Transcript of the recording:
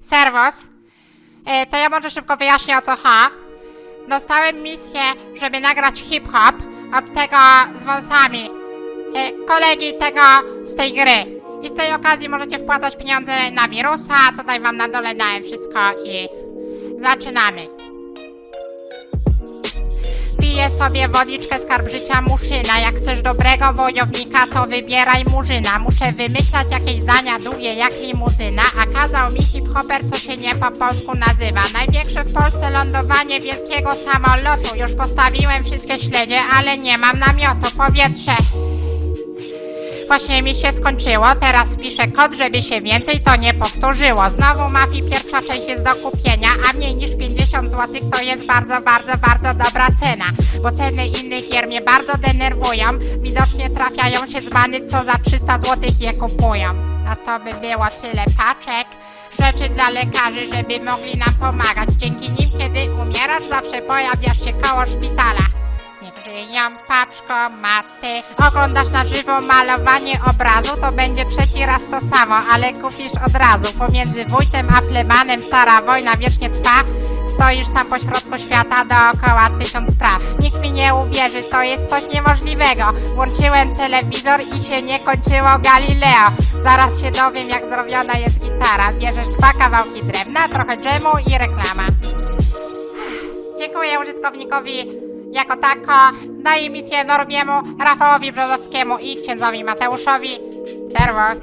Serwus. E, to ja może szybko wyjaśnię o co chodzi. Dostałem misję, żeby nagrać hip-hop od tego z wąsami. E, kolegi tego z tej gry. I z tej okazji możecie wpłacać pieniądze na wirusa. Tutaj wam na dole dałem wszystko i zaczynamy. Piję sobie wodniczkę skarb życia Muszyna. Jak chcesz dobrego wojownika, to wybieraj Murzyna. Muszę wymyślać jakieś zdania długie jak limuzyna, a kazał mi hip-hopper, co się nie po polsku nazywa. Największe w Polsce lądowanie wielkiego samolotu. Już postawiłem wszystkie śledzie, ale nie mam namiotu. Powietrze. Właśnie mi się skończyło, teraz piszę kod, żeby się więcej to nie powtórzyło. Znowu Mafii pierwsza część jest do kupienia, a mniej niż 50 zł to jest bardzo, bardzo, bardzo dobra cena. Bo ceny innych gier mnie bardzo denerwują. Widocznie trafiają się dzbany, co za 300 zł je kupują. No to by było tyle paczek. Rzeczy dla lekarzy, żeby mogli nam pomagać. Dzięki nim, kiedy umierasz, zawsze pojawiasz się koło szpitala. Niech żyją paczkomaty. Oglądasz na żywo malowanie obrazu, to będzie trzeci raz to samo, ale kupisz od razu. Pomiędzy wójtem a plemanem stara wojna wiecznie trwa. Stoisz sam pośrodku świata, dookoła tysiąc spraw. Nikt mi nie uwierzy, to jest coś niemożliwego. Włączyłem telewizor i się nie kończyło Galileo. Zaraz się dowiem, jak zrobiona jest gitara. Bierzesz dwa kawałki drewna, trochę dżemu i reklama. Dziękuję użytkownikowi jako tako. Daję misję Normiemu, Rafałowi Brzozowskiemu i księdzowi Mateuszowi. Serwus.